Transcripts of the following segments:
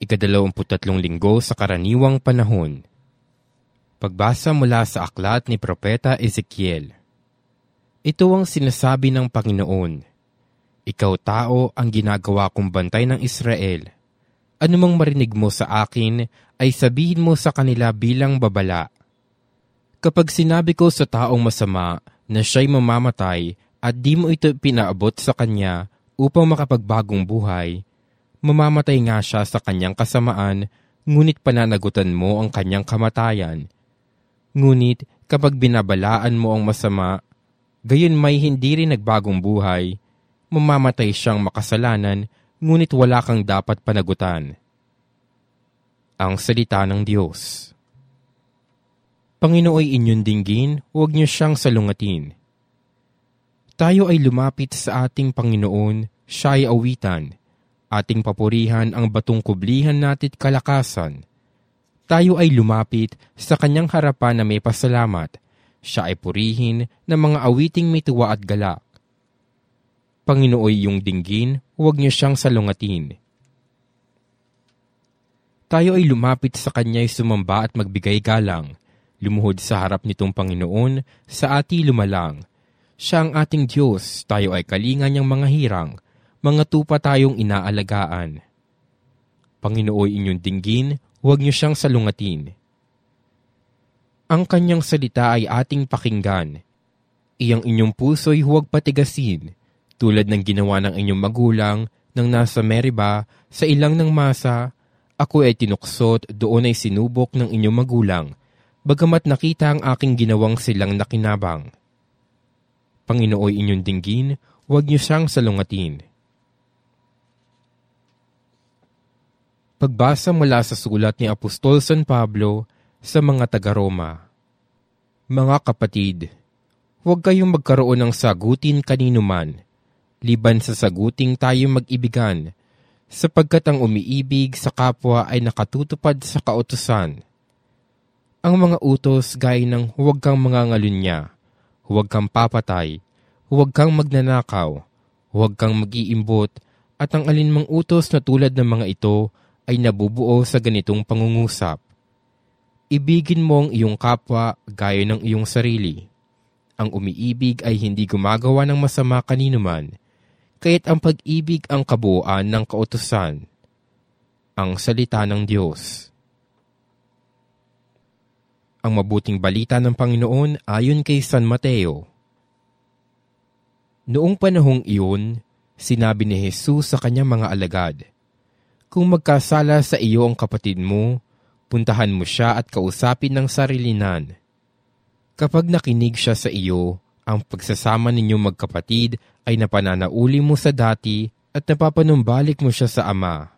Ikadalawamputatlong linggo sa karaniwang panahon. Pagbasa mula sa aklat ni Propeta Ezekiel. Ito ang sinasabi ng Panginoon. Ikaw tao ang ginagawa kong bantay ng Israel. Anumang marinig mo sa akin ay sabihin mo sa kanila bilang babala. Kapag sinabi ko sa taong masama na siya'y mamamatay at di mo ito pinaabot sa kanya upang makapagbagong buhay, mamamatay nga siya sa kanyang kasamaan, ngunit pananagutan mo ang kanyang kamatayan. Ngunit kapag binabalaan mo ang masama, gayon may hindi rin nagbagong buhay, mamamatay siyang makasalanan, ngunit wala kang dapat panagutan. Ang Salita ng Diyos Panginooy inyong dinggin, huwag niyo siyang salungatin tayo ay lumapit sa ating Panginoon, siya ay awitan. Ating papurihan ang batong kublihan natit kalakasan. Tayo ay lumapit sa kanyang harapan na may pasalamat. Siya ay purihin ng mga awiting may tuwa at galak. Panginooy yung dinggin, huwag niyo siyang salungatin. Tayo ay lumapit sa kanya'y sumamba at magbigay galang. Lumuhod sa harap nitong Panginoon, sa ati lumalang siya ang ating Diyos, tayo ay kalinga niyang mga hirang, mga tupa tayong inaalagaan. Panginooy inyong dinggin, huwag niyo siyang salungatin. Ang kanyang salita ay ating pakinggan. Iyang inyong puso'y huwag patigasin, tulad ng ginawa ng inyong magulang nang nasa Meriba sa ilang ng masa, ako ay tinuksot doon ay sinubok ng inyong magulang, bagamat nakita ang aking ginawang silang nakinabang Panginooy inyong dinggin, huwag niyo siyang salungatin. Pagbasa mula sa sulat ni Apostol San Pablo sa mga taga-Roma. Mga kapatid, huwag kayong magkaroon ng sagutin kanino man, liban sa saguting tayo mag-ibigan, sapagkat ang umiibig sa kapwa ay nakatutupad sa kautusan. Ang mga utos gaya ng huwag kang mga ngalunya, huwag kang papatay, huwag kang magnanakaw, huwag kang mag-iimbot, at ang alinmang utos na tulad ng mga ito ay nabubuo sa ganitong pangungusap. Ibigin mo ang iyong kapwa gaya ng iyong sarili. Ang umiibig ay hindi gumagawa ng masama kanino man, kaya't ang pag-ibig ang kabuuan ng kautusan. Ang Salita ng Diyos ang mabuting balita ng Panginoon ayon kay San Mateo. Noong panahong iyon, sinabi ni Jesus sa kanyang mga alagad, Kung magkasala sa iyo ang kapatid mo, puntahan mo siya at kausapin ng sarilinan. Kapag nakinig siya sa iyo, ang pagsasama ninyong magkapatid ay napananauli mo sa dati at napapanumbalik mo siya sa ama.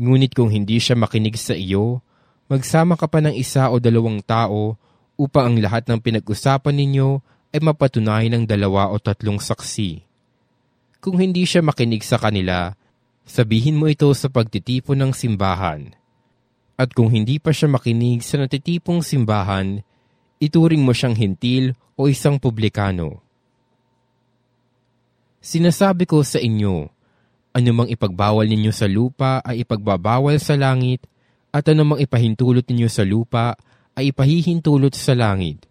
Ngunit kung hindi siya makinig sa iyo, magsama ka pa ng isa o dalawang tao upang ang lahat ng pinag-usapan ninyo ay mapatunayan ng dalawa o tatlong saksi. Kung hindi siya makinig sa kanila, sabihin mo ito sa pagtitipon ng simbahan. At kung hindi pa siya makinig sa natitipong simbahan, ituring mo siyang hintil o isang publikano. Sinasabi ko sa inyo, anumang ipagbawal ninyo sa lupa ay ipagbabawal sa langit at anumang ipahintulot ninyo sa lupa ay ipahihintulot sa langit.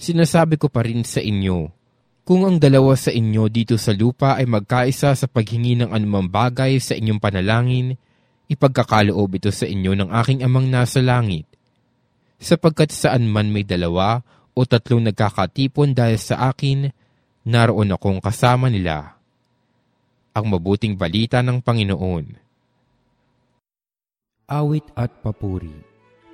Sinasabi ko pa rin sa inyo, kung ang dalawa sa inyo dito sa lupa ay magkaisa sa paghingi ng anumang bagay sa inyong panalangin, ipagkakaloob ito sa inyo ng aking amang nasa langit. Sapagkat saan man may dalawa o tatlong nagkakatipon dahil sa akin, naroon akong kasama nila. Ang mabuting balita ng Panginoon. Awit at papuri.